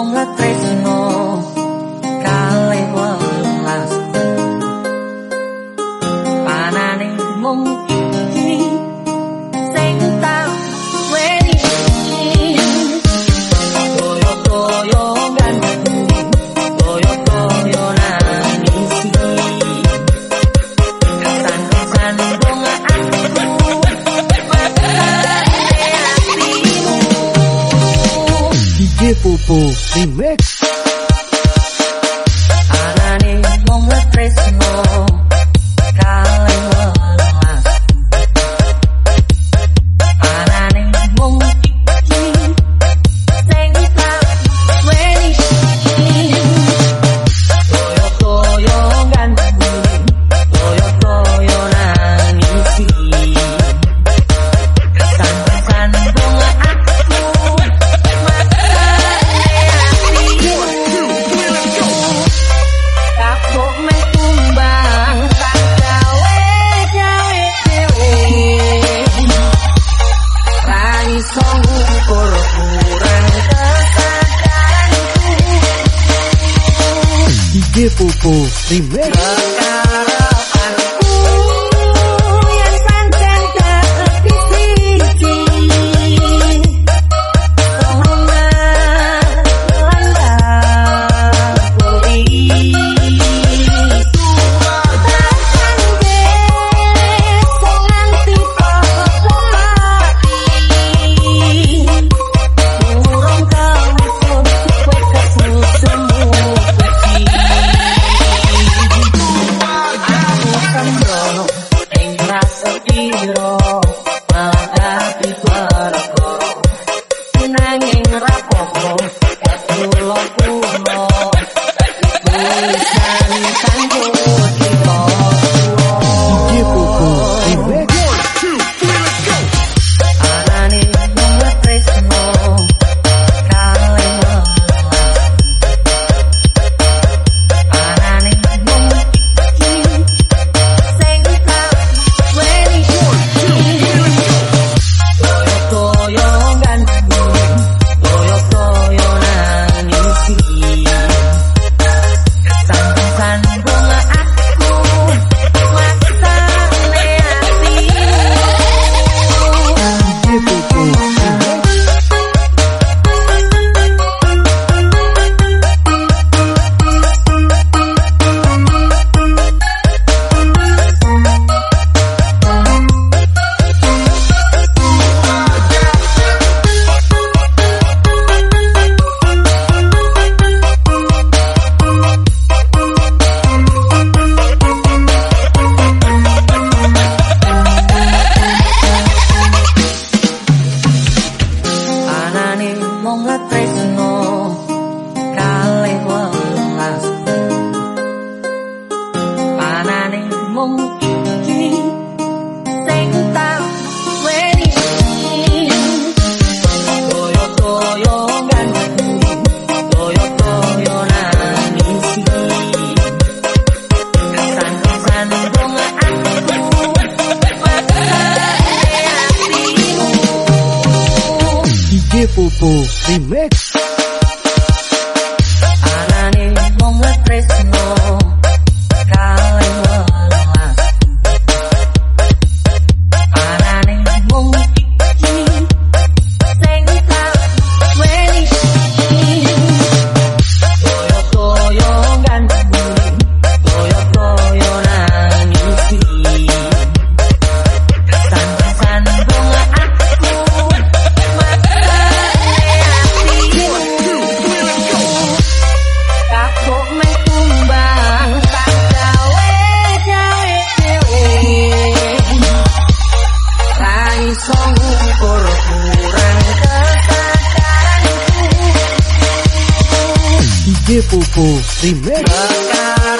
wong tresno kalih wong las panane mung Pupu Remix. Pupu, Primeiro. ora popo, tak kulaku My place. Pupu Remix People Primeiro.